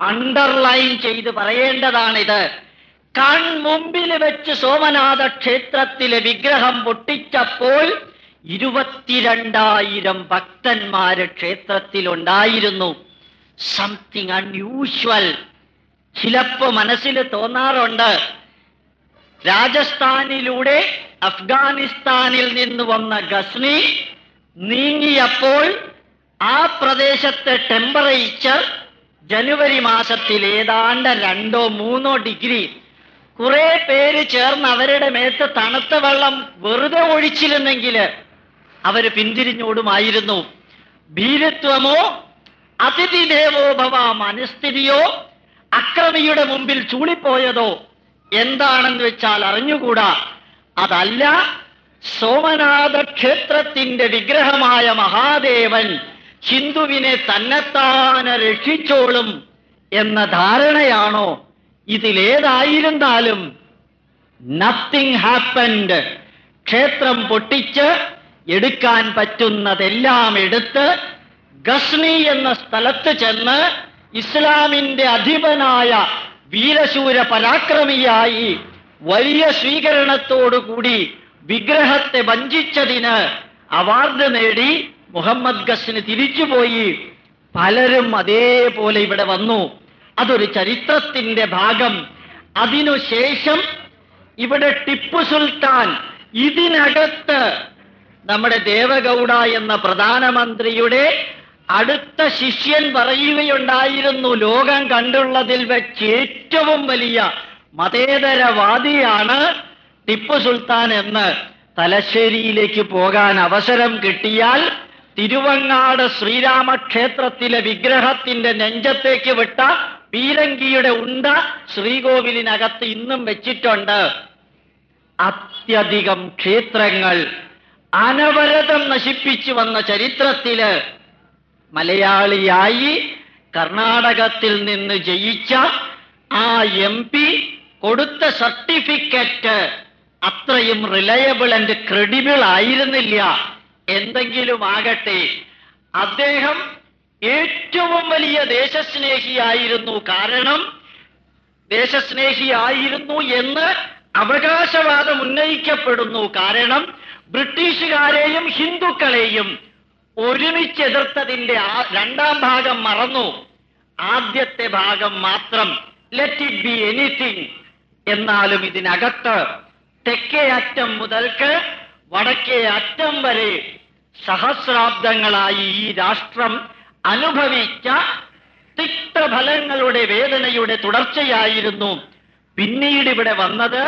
Underline ചെയ്ത് പറയേണ്ടതാണിത്. കൺമുമ്പിൽ വെച്ച് സോമനാഥ ക്ഷേത്രത്തിലെ വിഗ്രഹം പൊട്ടിച്ചപ്പോൾ ഇരുപത്തിരണ്ടായിരം ഭക്തന്മാര് ക്ഷേത്രത്തിലുണ്ടായിരുന്നു. സംതിങ് അൺയൂഷ്വൽ ചിലപ്പോ മനസ്സിൽ തോന്നാറുണ്ട്. രാജസ്ഥാനിലൂടെ അഫ്ഗാനിസ്ഥാനിൽ നിന്ന് വന്ന ഗസ്നി നീങ്ങിയപ്പോൾ ആ പ്രദേശത്തെ ടെമ്പറേച്ചർ ജനുവരി മാസത്തിൽ ഏതാണ്ട് രണ്ടോ മൂന്നോ ഡിഗ്രി. കുറെ പേര് ചേർന്ന് അവരുടെ മേത്ത് തണുത്ത വെള്ളം വെറുതെ ഒഴിച്ചിരുന്നെങ്കിൽ അവർ പിന്തിരിഞ്ഞോടുമായിരുന്നു. ഭീരുത്വമോ അതിഥി ദേവോ ഭവ മനസ്ഥിതിയോ അക്രമിയുടെ മുമ്പിൽ ചൂളിപ്പോയതോ എന്താണെന്ന് വെച്ചാൽ അറിഞ്ഞുകൂടാ. അതല്ല സോമനാഥ ക്ഷേത്രത്തിന്റെ വിഗ്രഹമായ മഹാദേവൻ ഹിന്ദുവിനെ തന്നെത്താനെ രക്ഷിച്ചോളും എന്ന ധാരണയാണോ ഇതിലേതായിരുന്നാലും നത്തിങ് ഹാപ്പൻഡ് ക്ഷേത്രം പൊട്ടിച്ച് എടുക്കാൻ പറ്റുന്നതെല്ലാം എടുത്ത് ഗസ്നി എന്ന സ്ഥലത്ത് ചെന്ന് ഇസ്ലാമിന്റെ അധിപനായ വീരശൂര പരാക്രമിയായി വലിയ സ്വീകരണത്തോടുകൂടി വിഗ്രഹത്തെ വഞ്ചിച്ചതിന് അവാർഡ് നേടി മുഹമ്മദ് ഗസ്ന് തിരിച്ചുപോയി പലരും അതേപോലെ ഇവിടെ വന്നു. അതൊരു ചരിത്രത്തിന്റെ ഭാഗം. അതിനുശേഷം ഇവിടെ ടിപ്പു സുൽത്താൻ ഇതിനകത്ത് നമ്മുടെ ദേവഗൗഡ എന്ന പ്രധാനമന്ത്രിയുടെ അടുത്ത ശിഷ്യൻ പറയുകയുണ്ടായിരുന്നു ലോകം കണ്ടുള്ളതിൽ വെച്ച് ഏറ്റവും വലിയ മതേതരവാദിയാണ് ടിപ്പു സുൽത്താൻ എന്ന്. തലശ്ശേരിയിലേക്ക് പോകാൻ അവസരം കിട്ടിയാൽ തിരുവങ്ങാട് ശ്രീരാമക്ഷേത്രത്തിലെ വിഗ്രഹത്തിന്റെ നെഞ്ചത്തേക്ക് വിട്ട പീരങ്കിയുടെ ഉണ്ട ശ്രീകോവിലിനകത്ത് ഇന്നും വെച്ചിട്ടുണ്ട്. അത്യധികം ക്ഷേത്രങ്ങൾ അനവരതം നശിപ്പിച്ചു വന്ന ചരിത്രത്തിൽ മലയാളിയായി കർണാടകത്തിൽ നിന്ന് ജയിച്ച ആ എം പി കൊടുത്ത സർട്ടിഫിക്കറ്റ് അത്രയും റിലയബിൾ ആൻഡ് ക്രെഡിബിൾ ആയിരുന്നില്ല. എന്തെങ്കിലും ആകട്ടെ അദ്ദേഹം ഏറ്റവും വലിയ ദേശസ്നേഹിയായിരുന്നു. കാരണം ദേശസ്നേഹിയായിരുന്നു എന്ന് അവകാശവാദം ഉന്നയിക്കപ്പെടുന്നു. കാരണം ബ്രിട്ടീഷുകാരെയും ഹിന്ദുക്കളെയും ഒരുമിച്ച് ആ രണ്ടാം ഭാഗം മറന്നു. ആദ്യത്തെ ഭാഗം മാത്രം ലെറ്റ് ഇറ്റ് ബി എനിത്തിങ് എന്നാലും ഇതിനകത്ത് തെക്കേ അറ്റം മുതൽക്ക് വടക്കേ അറ്റം വരെ സഹസ്രാബ്ദങ്ങളായി ഈ രാഷ്ട്രം അനുഭവിച്ച തിക്തഫലങ്ങളുടെ വേദനയുടെ തുടർച്ചയായിരുന്നു. പിന്നീട് ഇവിടെ വന്നത്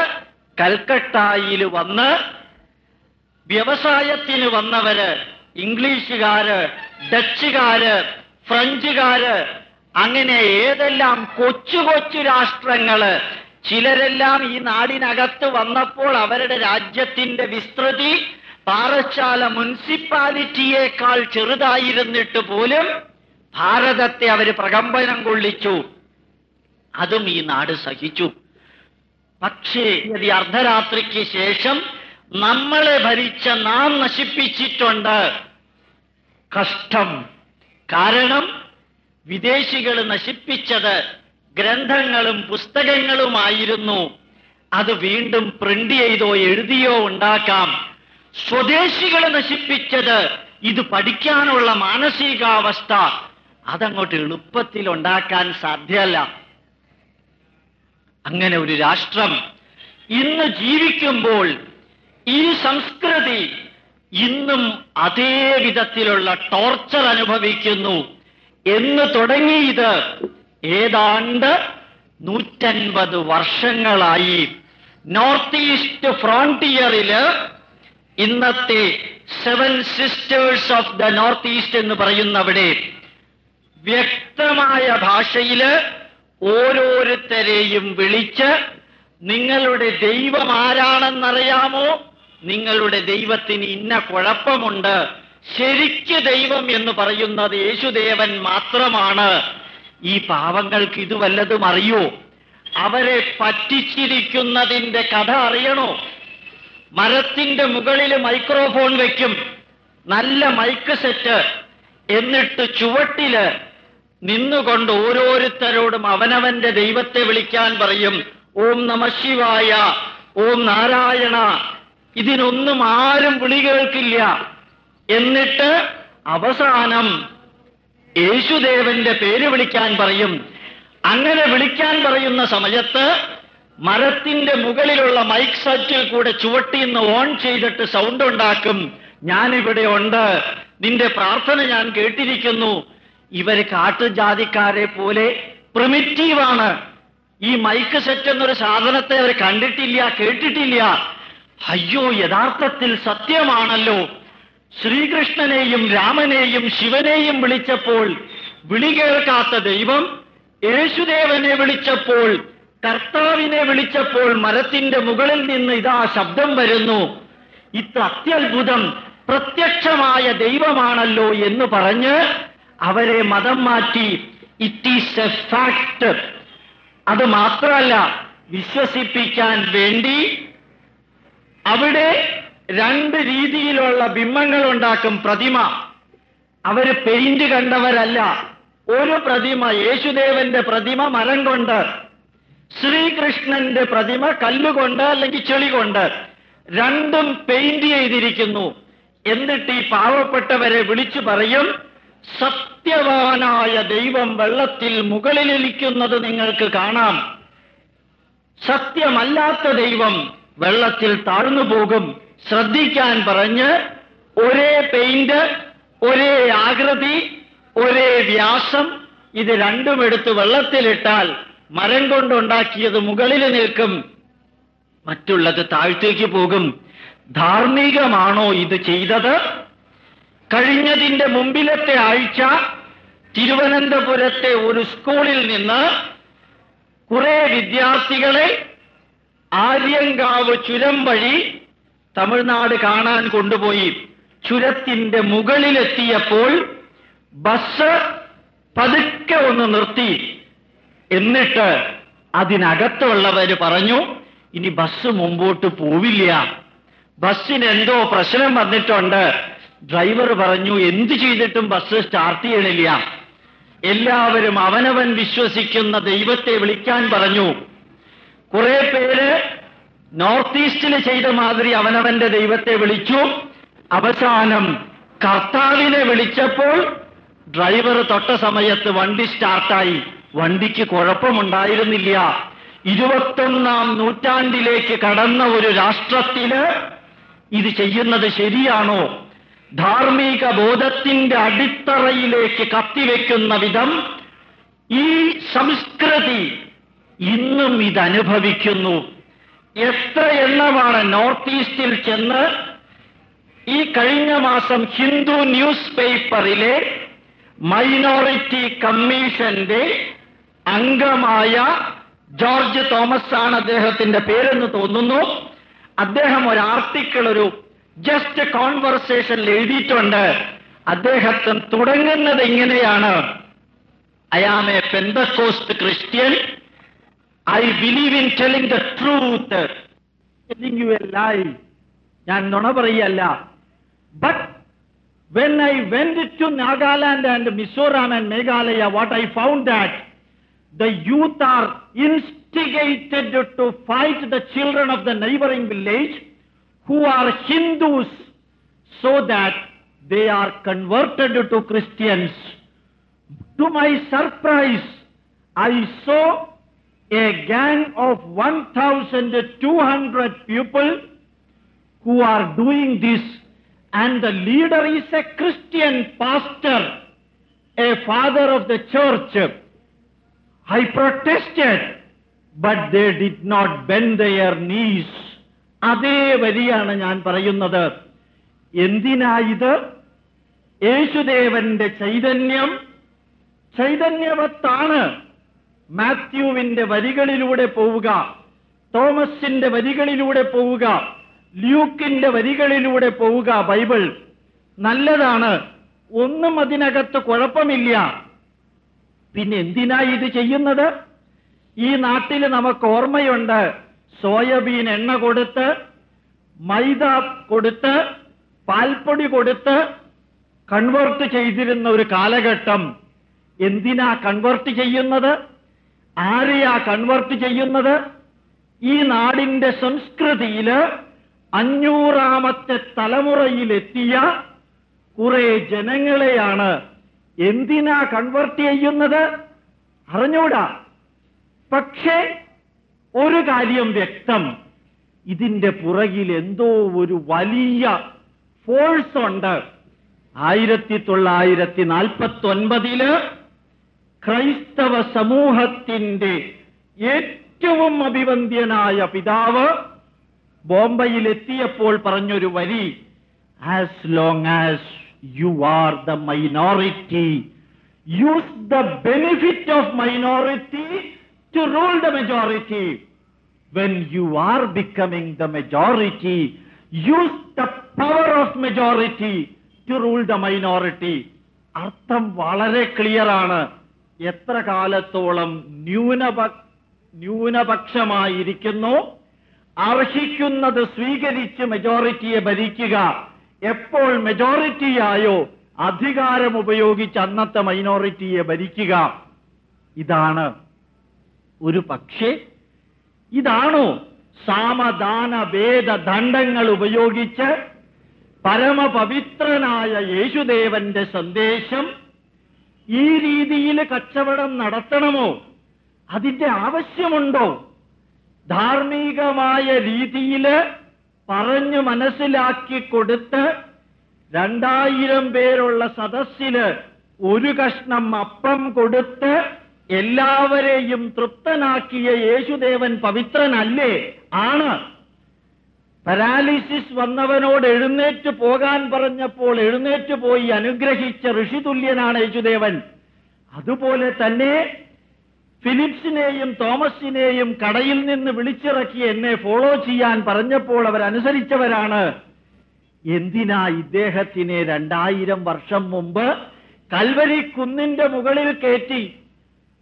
കൽക്കട്ടായിൽ വന്ന് വ്യവസായത്തിന് വന്നവര് ഇംഗ്ലീഷുകാര് ഡച്ചുകാര് ഫ്രഞ്ചുകാര് അങ്ങനെ ഏതെല്ലാം കൊച്ചു കൊച്ചു രാഷ്ട്രങ്ങൾ ചിലരെല്ലാം ഈ നാടിനകത്ത് വന്നപ്പോൾ അവരുടെ രാജ്യത്തിന്റെ വിസ്തൃതി പാറശാല മുനിസിപ്പാലിറ്റിയേക്കാൾ ചെറുതായിരുന്നിട്ട് പോലും ഭാരതത്തെ അവർ പ്രകമ്പനം കൊള്ളിച്ചു. അതും ഈ നാട് സഹിച്ചു. പക്ഷേ ഈ അർദ്ധരാത്രിക്ക് ശേഷം നമ്മളെ ഭരിച്ച നാം നശിപ്പിച്ചിട്ടുണ്ട്. കഷ്ടം. കാരണം വിദേശികൾ നശിപ്പിച്ചത് ഗ്രന്ഥങ്ങളും പുസ്തകങ്ങളുമായിരുന്നു. അത് വീണ്ടും പ്രിന്റ് ചെയ്തോ എഴുതിയോ ഉണ്ടാക്കാം. സ്വദേശികൾ നശിപ്പിച്ചത് ഇത് പഠിക്കാനുള്ള മാനസികാവസ്ഥ അതങ്ങോട്ട് എളുപ്പത്തിൽ ഉണ്ടാക്കാൻ സാധ്യമല്ല അങ്ങനെ ഒരു രാഷ്ട്രം ഇന്ന് ജീവിക്കുമ്പോൾ ഈ സംസ്കൃതി ഇന്നും അതേ വിധത്തിലുള്ള ടോർച്ചർ അനുഭവിക്കുന്നു. എന്ന് തുടങ്ങിയത് ഏതാണ്ട് നൂറ്റൻപത് വർഷങ്ങളായി. നോർത്ത് ഈസ്റ്റ് ഫ്രോണ്ടിയറിൽ ഇന്നത്തെ seven sisters of the north east എന്ന് പറയുന്നവിടെ വ്യക്തമായ ഭാഷയിൽ ഓരോരുത്തരെയും വിളിച്ച് നിങ്ങളുടെ ദൈവം ആരാണെന്നറിയാമോ? നിങ്ങളുടെ ദൈവത്തിന് ഇന്ന കുഴപ്പമുണ്ട്. ശരിക്ക് ദൈവം എന്ന് പറയുന്നത് യേശുദേവൻ മാത്രമാണ്. ഈ പാവങ്ങൾക്ക് ഇത് വല്ലതും അറിയോ? അവരെ പറ്റിച്ചിരിക്കുന്നതിന്റെ കഥ അറിയണോ? മരത്തിന്റെ മുകളിൽ മൈക്രോഫോൺ വയ്ക്കും നല്ല മൈക്ക് സെറ്റ്. എന്നിട്ട് ചുവട്ടിൽ നിന്നുകൊണ്ട് ഓരോരുത്തരോടും അവനവന്റെ ദൈവത്തെ വിളിക്കാൻ പറയും. ഓം നമ ശിവായ ഓം നാരായണ. ഇതിനൊന്നും ആരും വിളി കേൾക്കില്ല. എന്നിട്ട് അവസാനം യേശുദേവന്റെ പേര് വിളിക്കാൻ പറയും. അങ്ങനെ വിളിക്കാൻ പറയുന്ന സമയത്ത് മരത്തിന്റെ മുകളിലുള്ള മൈക്ക് സെറ്റിൽ കൂടെ ചുവട്ടിന്ന് ഓൺ ചെയ്തിട്ട് സൗണ്ട് ഉണ്ടാക്കും. ഞാനിവിടെ ഉണ്ട്. നിന്റെ പ്രാർത്ഥന ഞാൻ കേട്ടിരിക്കുന്നു. ഇവർ കാട്ടുജാതിക്കാരെ പോലെ പ്രിമിറ്റീവാണ് ഈ മൈക്ക് സെറ്റ് എന്നൊരു സാധനത്തെ അവർ കണ്ടിട്ടില്ല കേട്ടിട്ടില്ല. അയ്യോ യഥാർത്ഥത്തിൽ സത്യമാണല്ലോ. ശ്രീകൃഷ്ണനെയും രാമനെയും ശിവനെയും വിളിച്ചപ്പോൾ വിളി കേൾക്കാത്ത ദൈവം യേശുദേവനെ വിളിച്ചപ്പോൾ കർത്താവിനെ വിളിച്ചപ്പോൾ മരത്തിന്റെ മുകളിൽ നിന്ന് ഇതാ ശബ്ദം വരുന്നു. ഇത്ര അത്യത്ഭുതം പ്രത്യക്ഷമായ ദൈവമാണല്ലോ എന്ന് പറഞ്ഞ് അവരെ മതം മാറ്റി. ഇറ്റ് ഈസ് എ ഫാക്ട് അത് മാത്രമല്ല വിശ്വസിപ്പിക്കാൻ വേണ്ടി അവിടെ രണ്ട് രീതിയിലുള്ള ബിംബങ്ങൾ ഉണ്ടാക്കും പ്രതിമ. അവർ പെയിന്റ് കണ്ടവരല്ല. ഒരു പ്രതിമ യേശുദേവന്റെ പ്രതിമ മരം കൊണ്ട് ശ്രീകൃഷ്ണന്റെ പ്രതിമ കല്ലുകൊണ്ട് അല്ലെങ്കിൽ ചെളി കൊണ്ട് രണ്ടും പെയിന്റ് ചെയ്തിരിക്കുന്നു. എന്നിട്ട് ഈ പാവപ്പെട്ടവരെ വിളിച്ചു പറയും സത്യവാനായ ദൈവം വെള്ളത്തിൽ മുകളിലിരിക്കുന്നത് നിങ്ങൾക്ക് കാണാം. സത്യമല്ലാത്ത ദൈവം വെള്ളത്തിൽ താഴ്ന്നു പോകും. ശ്രദ്ധിക്കാൻ പറഞ്ഞ് ഒരേ പെയിന്റ് ഒരേ ആകൃതി ഒരേ വ്യാസം ഇത് രണ്ടും എടുത്ത് വെള്ളത്തിലിട്ടാൽ മരം കൊണ്ടുണ്ടാക്കിയത് മുകളിൽ നിൽക്കും. മറ്റുള്ളത് താഴ്ത്തേക്ക് പോകും. ധാർമ്മികമാണോ ഇത് ചെയ്തത്? കഴിഞ്ഞതിന്റെ മുമ്പിലത്തെ ആഴ്ച തിരുവനന്തപുരത്തെ ഒരു സ്കൂളിൽ നിന്ന് കുറെ വിദ്യാർത്ഥികളെ ആര്യങ്കാവ് ചുരം വഴി തമിഴ്നാട് കാണാൻ കൊണ്ടുപോയി. ചുരത്തിന്റെ മുകളിലെത്തിയപ്പോൾ ബസ് പതുക്കെ ഒന്ന് നിർത്തി. എന്നിട്ട് അതിനകത്തുള്ളവര് പറഞ്ഞു ഇനി ബസ് മുമ്പോട്ട് പോവില്ല. ബസ്സിന് എന്തോ പ്രശ്നം വന്നിട്ടുണ്ട്. ഡ്രൈവർ പറഞ്ഞു എന്ത് ചെയ്തിട്ടും ബസ് സ്റ്റാർട്ട് ചെയ്യണില്ല. എല്ലാവരും അവനവൻ വിശ്വസിക്കുന്ന ദൈവത്തെ വിളിക്കാൻ പറഞ്ഞു. കുറെ പേര് നോർത്ത് ഈസ്റ്റിൽ ചെയ്ത മാതിരി അവനവന്റെ ദൈവത്തെ വിളിച്ചു. അവസാനം കർത്താവിനെ വിളിച്ചപ്പോൾ ഡ്രൈവർ തൊട്ട സമയത്ത് വണ്ടി സ്റ്റാർട്ടായി. വണ്ടിക്ക് കുഴപ്പമുണ്ടായിരുന്നില്ല. ഇരുപത്തൊന്നാം നൂറ്റാണ്ടിലേക്ക് കടന്ന ഒരു രാഷ്ട്രത്തിൽ ഇത് ചെയ്യുന്നത് ശരിയാണോ? ധാർമ്മിക ബോധത്തിന്റെ അടിത്തറയിലേക്ക് കത്തിവെക്കുന്ന വിധം ഈ സംസ്കൃതി ഇന്നും ഇതനുഭവിക്കുന്നു. എത്ര എണ്ണമാണ് നോർത്ത് ഈസ്റ്റിൽ ചെന്ന് ഈ കഴിഞ്ഞ മാസം ഹിന്ദു ന്യൂസ് പേപ്പറിലെ മൈനോറിറ്റി കമ്മീഷന്റെ അംഗമായ ജോർജ് തോമസ് ആണ് അദ്ദേഹത്തിന്റെ പേരെന്ന് തോന്നുന്നു. അദ്ദേഹം ഒരു ആർട്ടിക്കിൾ ഒരു ജസ്റ്റ് കോൺവെർസേഷനിൽ എഴുതിയിട്ടുണ്ട്. അദ്ദേഹത്തിന് തുടങ്ങുന്നത് എങ്ങനെയാണ് I am a Pentecostal Christian I believe in telling the truth you a lie ഞാൻ നുണ പറയല്ല. But when I went to Nagaland and Mizoram and Meghalaya what I found that the youth are instigated to fight the children of the neighboring village who are Hindus so that they are converted to Christians. To my surprise, I saw a gang of 1,200 people who are doing this, and the leader is a Christian pastor, a father of the church. I protested, but they did not bend their knees. അതേ വരിയാണ് ഞാൻ പറയുന്നത്. എന്തിനാ ഇത്? യേശുദേവന്റെ ചൈതന്യം ചൈതന്യവത്താണ്. മാത്യുവിന്റെ വരികളിലൂടെ പോവുക തോമസിന്റെ വരികളിലൂടെ പോവുക ല്യൂക്കിന്റെ വരികളിലൂടെ പോവുക ബൈബിൾ. നല്ലതാണ്. ഒന്നും അതിനകത്ത് കുഴപ്പമില്ല. പിന്നെ എന്തിനാ ഇത് ചെയ്യുന്നത്? ഈ നാട്ടിൽ നമുക്ക് ഓർമ്മയുണ്ട്. സോയബീൻ എണ്ണ കൊടുത്ത് മൈദ കൊടുത്ത് പാൽപ്പൊടി കൊടുത്ത് കൺവേർട്ട് ചെയ്തിരുന്ന ഒരു കാലഘട്ടം. എന്തിനാ കൺവേർട്ട് ചെയ്യുന്നത്? ആരെയാ കൺവേർട്ട് ചെയ്യുന്നത്? ഈ നാടിന്റെ സംസ്കൃതിയിൽ അഞ്ഞൂറാമത്തെ തലമുറയിലെത്തിയ കുറെ ജനങ്ങളെയാണ് എന്തിനാ കൺവേർട്ട് ചെയ്യുന്നത്? അറിഞ്ഞൂടാ. പക്ഷേ ഒരു കാര്യം വ്യക്തം. ഇതിന്റെ പുറകിൽ എന്തോ ഒരു വലിയ ഫോഴ്സ് ഉണ്ട്. ആയിരത്തി തൊള്ളായിരത്തി നാൽപ്പത്തി ഒൻപതിൽ ക്രൈസ്തവ സമൂഹത്തിന്റെ ഏറ്റവും അഭിവന്ദ്യനായ പിതാവ് ബോംബെയിൽ എത്തിയപ്പോൾ പറഞ്ഞൊരു വരി as long as you are the minority use the benefit of minority to rule the majority when you are becoming the majority, use the power of majority to rule the minority. അർത്ഥം വളരെ clear ആണ് എത്ര കാലത്തോളം ന്യൂനപ ന്യൂനപക്ഷമായിരിക്കുന്നു? അർഹിക്കുന്നത് സ്വീകരിച്ച് മെജോറിറ്റിയെ ഭരിക്കുക. എപ്പോൾ മെജോറിറ്റിയായോ അധികാരം ഉപയോഗിച്ച് അന്നത്തെ മൈനോറിറ്റിയെ ഭരിക്കുക? ഇതാണ് ഒരു പക്ഷേ ഇതാണോ സാമദാന ഭേദ ദണ്ഡങ്ങൾ ഉപയോഗിച്ച് പരമപവിത്രനായ യേശുദേവന്റെ സന്ദേശം ഈ രീതിയിൽ കച്ചവടം നടത്തണമോ? അതിന്റെ ആവശ്യമുണ്ടോ? ധാർമ്മികമായ രീതിയിൽ പറഞ്ഞു മനസ്സിലാക്കി കൊടുത്ത് രണ്ടായിരം പേരുള്ള സദസ്സിൽ ഒരു കഷ്ണം അപ്പം കൊടുത്ത് എല്ലാവരെയും തൃപ്തനാക്കിയ യേശുദേവൻ പവിത്രനല്ലേ? ആണ്. പരാലിസിസ് വന്നവനോട് എഴുന്നേറ്റ് പോകാൻ പറഞ്ഞപ്പോൾ എഴുന്നേറ്റ് പോയി അനുഗ്രഹിച്ച ഋഷിതുല്യനാണ് യേശുദേവൻ. അതുപോലെ തന്നെ ഫിലിപ്സിനെയും തോമസിനെയും കടയിൽ നിന്ന് വിളിച്ചിറക്കി എന്നെ ഫോളോ ചെയ്യാൻ പറഞ്ഞപ്പോൾ അവർ അനുസരിച്ചവരാണ് എന്തിനാ ഇദ്ദേഹത്തിനെ രണ്ടായിരം വർഷം മുമ്പ് കൽവരി കുന്നിന്റെ മുകളിൽ കയറ്റി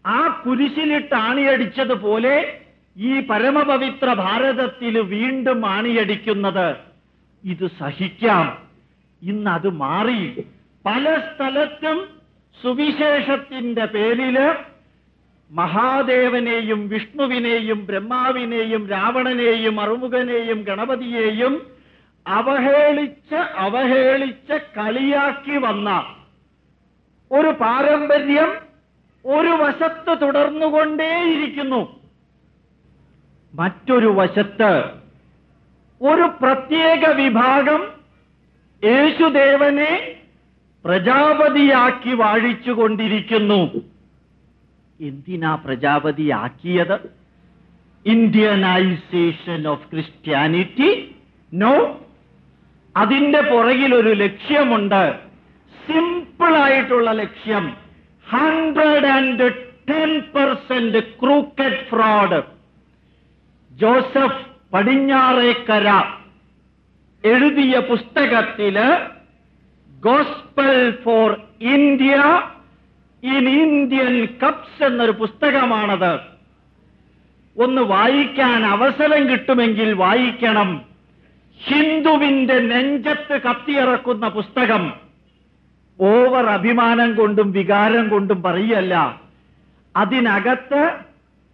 ആ കുരിശിലിട്ട് ആണിയടിച്ചതുപോലെ ഈ പരമപവിത്ര ഭാരതത്തിൽ വീണ്ടും ആണിയടിക്കുന്നത്? ഇത് സഹിക്കാം. ഇന്ന് അത് മാറി. പല സ്ഥലത്തും സുവിശേഷത്തിന്റെ പേരിൽ മഹാദേവനെയും വിഷ്ണുവിനെയും ബ്രഹ്മാവിനെയും രാവണനെയും അറുമുഖനെയും ഗണപതിയെയും അവഹേളിച്ച് അവഹേളിച്ച് കളിയാക്കി വന്ന ഒരു പാരമ്പര്യം ഒരു വശത്ത് തുടർന്നുകൊണ്ടേയിരിക്കുന്നു. മറ്റൊരു വശത്ത് ഒരു പ്രത്യേക വിഭാഗം യേശുദേവനെ പ്രജാപതിയാക്കി വാഴിച്ചുകൊണ്ടിരിക്കുന്നു. എന്തിനാ പ്രജാപതിയാക്കിയത്? ഇന്ത്യനൈസേഷൻ ഓഫ് ക്രിസ്ത്യാനിറ്റി നോ അതിന്റെ പുറകിൽ ഒരു ലക്ഷ്യമുണ്ട്. സിമ്പിൾ ആയിട്ടുള്ള ലക്ഷ്യം. Hundred and ten percent crooked fraud Joseph Padinjarekkara എഴുതിയ പുസ്തകത്തിൽ gospel for India in Indian cups എന്നൊരു പുസ്തകമാണത്. ഒന്ന് വായിക്കാൻ അവസരം കിട്ടുമെങ്കിൽ വായിക്കണം. ഹിന്ദുവിന്റെ നെഞ്ചത്ത് കത്തിയിറക്കുന്ന പുസ്തകം. ഓവർ അഭിമാനം കൊണ്ടും വികാരം കൊണ്ടും പറയല്ല അതിനകത്ത്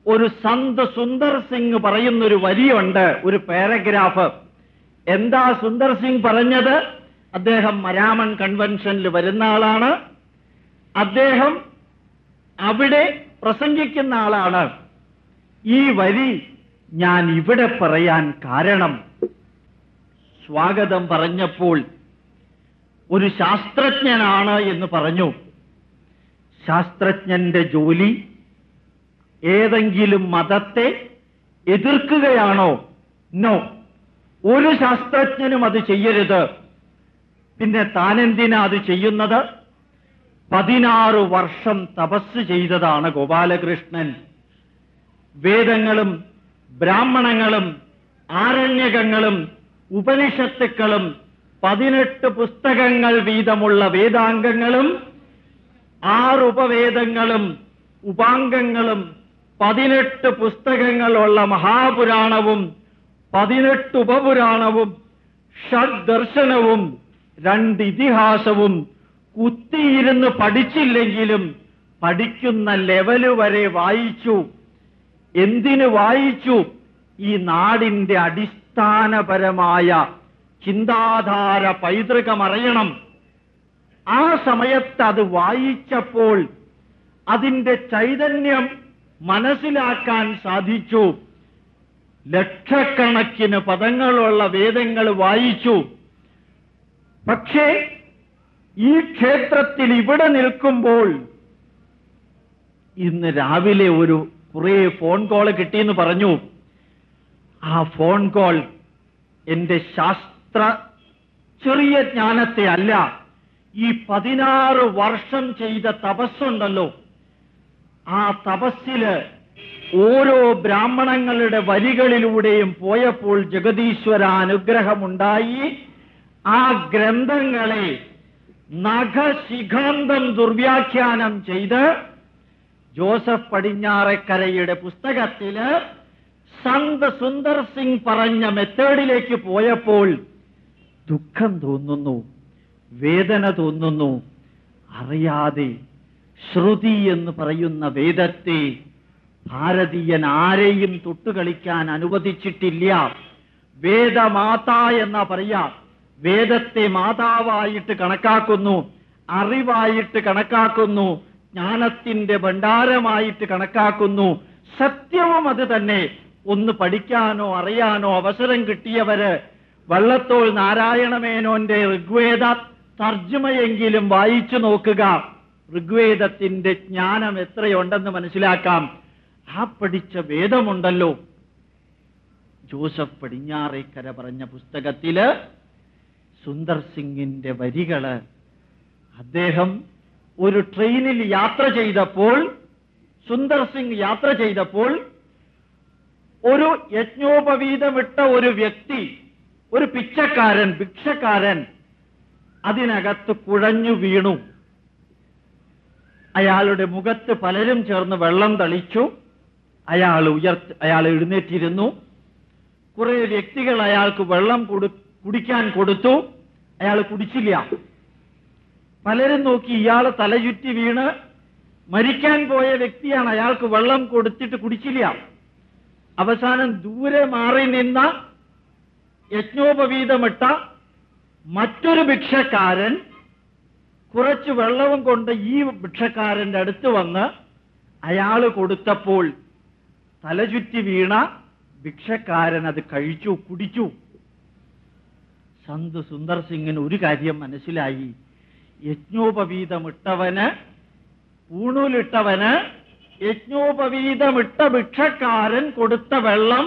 ഒരു സന്ത് സുന്ദർ സിംഗ് പറയുന്നൊരു വരിയുണ്ട് ഒരു പാരഗ്രാഫ്. എന്താ സുന്ദർ സിംഗ് പറഞ്ഞത്? അദ്ദേഹം മരാമൺ കൺവെൻഷനിൽ വരുന്ന ആളാണ്. അദ്ദേഹം അവിടെ പ്രസംഗിക്കുന്ന ആളാണ്. ഈ വരി ഞാൻ ഇവിടെ പറയാൻ കാരണം. സ്വാഗതം പറഞ്ഞപ്പോൾ ഒരു ശാസ്ത്രജ്ഞനാണ് എന്ന് പറഞ്ഞു. ശാസ്ത്രജ്ഞന്റെ ജോലി ഏതെങ്കിലും മതത്തെ എതിർക്കുകയാണോ? നോ. ഒരു ശാസ്ത്രജ്ഞനും അത് ചെയ്യരുത്. പിന്നെ താനെന്തിനാ അത് ചെയ്യുന്നത്? പതിനാറ് വർഷം തപസ് ചെയ്തതാണ് ഗോപാലകൃഷ്ണൻ. വേദങ്ങളും ബ്രാഹ്മണങ്ങളും ആരണ്യകങ്ങളും ഉപനിഷത്തുക്കളും പതിനെട്ട് പുസ്തകങ്ങൾ വീതമുള്ള വേദാംഗങ്ങളും ആറ് ഉപവേദങ്ങളും ഉപാംഗങ്ങളും പതിനെട്ട് പുസ്തകങ്ങളുള്ള മഹാപുരാണവും പതിനെട്ട് ഉപപുരാണവും ഷഡ്ദർശനവും രണ്ട് ഇതിഹാസവും കുത്തിയിരുന്ന് പഠിച്ചില്ലെങ്കിലും പഠിക്കുന്ന ലെവൽ വരെ വായിച്ചു. എന്തിന് വായിച്ചു? ഈ നാടിന്റെ അടിസ്ഥാനപരമായ ചിന്താധാര പൈതൃകമറിയണം ആ സമയത്ത് അത് വായിച്ചപ്പോൾ അതിന്റെ ചൈതന്യം മനസ്സിലാക്കാൻ സാധിച്ചു. ലക്ഷക്കണക്കിന് പദങ്ങളുള്ള വേദങ്ങൾ വായിച്ചു. പക്ഷേ ഈ ക്ഷേത്രത്തിൽ ഇവിടെ നിൽക്കുമ്പോൾ ഇന്ന് രാവിലെ ഒരു കുറേ ഫോൺ കോൾ കിട്ടിയെന്ന് പറഞ്ഞു. ആ ഫോൺ കോൾ എന്റെ ശാസ്ത്ര ചെറിയ ജ്ഞാനത്തെ അല്ല ഈ പതിനാറ് വർഷം ചെയ്ത തപസ്സുണ്ടല്ലോ. ആ തപസ്സിൽ ഓരോ ബ്രാഹ്മണങ്ങളുടെ വരികളിലൂടെയും പോയപ്പോൾ ജഗതീശ്വര അനുഗ്രഹമുണ്ടായി. ആ ഗ്രന്ഥങ്ങളെ നഖശിഖാന്തം ദുർവ്യാഖ്യാനം ചെയ്ത് ജോസഫ് പടിഞ്ഞാറക്കരയുടെ പുസ്തകത്തിൽ സന്ത് സുന്ദർ സിംഗ് പറഞ്ഞ മെത്തേഡിലേക്ക് പോയപ്പോൾ ദുഃഖം തോന്നുന്നു വേദന തോന്നുന്നു. അറിയാതെ ശ്രുതി എന്ന് പറയുന്ന വേദത്തെ ഭാരതീയൻ ആരെയും തൊട്ടുകളിക്കാൻ അനുവദിച്ചിട്ടില്ല. വേദമാത എന്നാ പറയാ. വേദത്തെ മാതാവായിട്ട് കണക്കാക്കുന്നു അറിവായിട്ട് കണക്കാക്കുന്നു ജ്ഞാനത്തിന്റെ ഭണ്ഡാരമായിട്ട് കണക്കാക്കുന്നു. സത്യവും അത് തന്നെ. ഒന്ന് പഠിക്കാനോ അറിയാനോ അവസരം കിട്ടിയവര് വള്ളത്തോൾ നാരായണമേനോന്റെ ഋഗ്വേദ തർജമയെങ്കിലും വായിച്ചു നോക്കുക. ഋഗ്വേദത്തിന്റെ ജ്ഞാനം എത്രയുണ്ടെന്ന് മനസ്സിലാക്കാം. ആ പഠിച്ച വേദമുണ്ടല്ലോ. ജോസഫ് പടിഞ്ഞാറേക്കര പറഞ്ഞ പുസ്തകത്തിൽ സുന്ദർ സിംഗിന്റെ വരികൾ. അദ്ദേഹം ഒരു ട്രെയിനിൽ യാത്ര ചെയ്തപ്പോൾ സുന്ദർ സിംഗ് യാത്ര ചെയ്തപ്പോൾ ഒരു യജ്ഞോപവീതമിട്ട ഒരു വ്യക്തി ഒരു പിച്ചക്കാരൻ ഭിക്ഷക്കാരൻ അതിനകത്ത് കുഴഞ്ഞു വീണു. അയാളുടെ മുഖത്ത് പലരും ചേർന്ന് വെള്ളം തളിച്ചു. അയാൾ ഉയർ അയാൾ എഴുന്നേറ്റിരുന്നു. കുറെ വ്യക്തികൾ അയാൾക്ക് വെള്ളം കൊടു കുടിക്കാൻ കൊടുത്തു. അയാൾ കുടിച്ചില്ല. പലരും നോക്കി ഇയാൾ തലചുറ്റി വീണ് മരിക്കാൻ പോയ വ്യക്തിയാണ് അയാൾക്ക് വെള്ളം കൊടുത്തിട്ട് കുടിച്ചില്ല. അവസാനം ദൂരെ മാറി നിന്ന യജ്ഞോപവീതമിട്ട മറ്റൊരു ഭിക്ഷക്കാരൻ കുറച്ച് വെള്ളവും കൊണ്ട് ഈ ഭിക്ഷക്കാരന്റെ അടുത്ത് വന്ന് അയാൾ കൊടുത്തപ്പോൾ തലചുറ്റി വീണ ഭിക്ഷക്കാരൻ അത് കഴിച്ചു കുടിച്ചു. സന്ത് സുന്ദർ സിംഗിന് ഒരു കാര്യം മനസ്സിലായി. യജ്ഞോപവീതമിട്ടവന് പൂണൂലിട്ടവന് യജ്ഞോപവീതമിട്ട ഭിക്ഷക്കാരൻ കൊടുത്ത വെള്ളം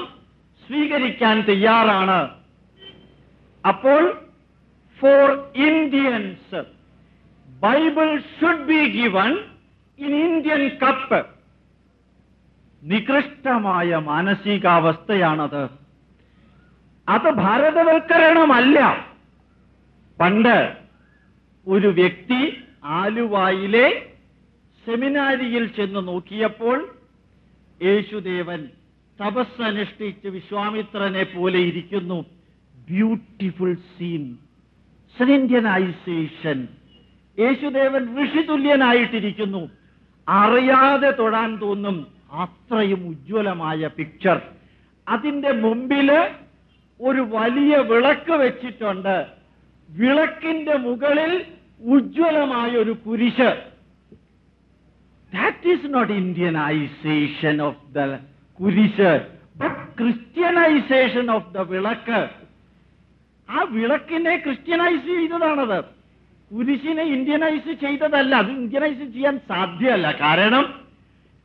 സ്വീകരിക്കാൻ തയ്യാറാണ്. അപ്പോൾ for Indians Bible should be given in Indian cup നികൃഷ്ടമായ മാനസികാവസ്ഥയാണത്. അത് ഭാരതവൽക്കരണമല്ല. പണ്ട് ഒരു വ്യക്തി ആലുവായിലെ സെമിനാരിയിൽ ചെന്ന് നോക്കിയപ്പോൾ യേശുദേവൻ തപസ്സനുഷ്ഠിച്ച് വിശ്വാമിത്രനെ പോലെ ഇരിക്കുന്നു. ബ്യൂട്ടിഫുൾ സീൻ ഇന്ത്യനൈസേഷൻ യേശുദേവൻ ഋഷിതുല്യനായിട്ടിരിക്കുന്നു. അറിയാതെ തൊടാൻ തോന്നും അത്രയും ഉജ്ജ്വലമായ പിക്ചർ അതിന്റെ മുമ്പിൽ ഒരു വലിയ വിളക്ക് വെച്ചിട്ടുണ്ട്. വിളക്കിന്റെ മുകളിൽ ഉജ്ജ്വലമായ ഒരു കുരിശ്. That is not Indianisation of the കുരിശ് ബട്ട് ക്രിസ്ത്യനൈസേഷൻ ഓഫ് ദ വിളക്ക്. ആ വിളക്കിനെ ക്രിസ്ത്യനൈസ് ചെയ്തതാണത്. കുരിശിനെ ഇന്ത്യനൈസ് ചെയ്തതല്ല അത് ഇന്ത്യനൈസ് ചെയ്യാൻ സാധ്യമല്ല. കാരണം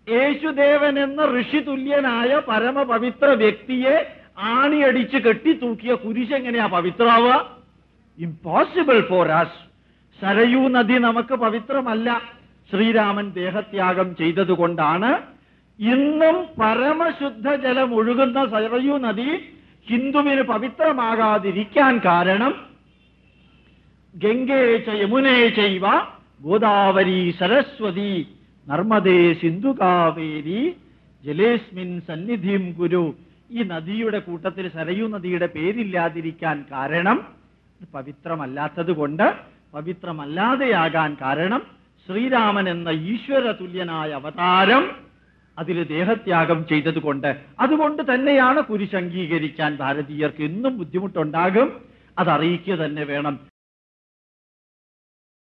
യേശുദേവൻ എന്ന ഋഷി തുല്യനായ പരമപവിത്ര വ്യക്തിയെ ആണിയടിച്ച് കെട്ടിത്തൂക്കിയ കുരിശ് എങ്ങനെയാ പവിത്രാവുക ഇംപോസിബിൾ ഫോർ അസ് സരയൂ നദി നമുക്ക് പവിത്രമല്ല. ശ്രീരാമൻ ദേഹത്യാഗം ചെയ്തതുകൊണ്ടാണ് ഇന്നും പരമശുദ്ധ ജലം ഒഴുകുന്ന സരയൂ നദി ഹിന്ദുവിന് പവിത്രമാകാതിരിക്കാൻ കാരണം ഗംഗേ ച യമുനേ ചൈവ ഗോദാവരി സരസ്വതി നർമ്മദേ സിന്ധു കാവേരി ജലേസ്മിൻ സന്നിധിം ഗുരു. ഈ നദിയുടെ കൂട്ടത്തിൽ സരയൂ നദിയുടെ പേരില്ലാതിരിക്കാൻ കാരണം പവിത്രമല്ലാത്തത് കൊണ്ട് പവിത്രമല്ലാതെയാകാൻ കാരണം ശ്രീരാമൻ എന്ന ഈശ്വര തുല്യനായ അവതാരം അതിൽ ദേഹത്യാഗം ചെയ്തതുകൊണ്ട് അതുകൊണ്ട് തന്നെയാണ് കുരിശ് അംഗീകരിക്കാൻ ഭാരതീയർക്ക് എന്നും ബുദ്ധിമുട്ടുണ്ടാകും. അതറിയിക്കുക തന്നെ വേണം.